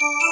you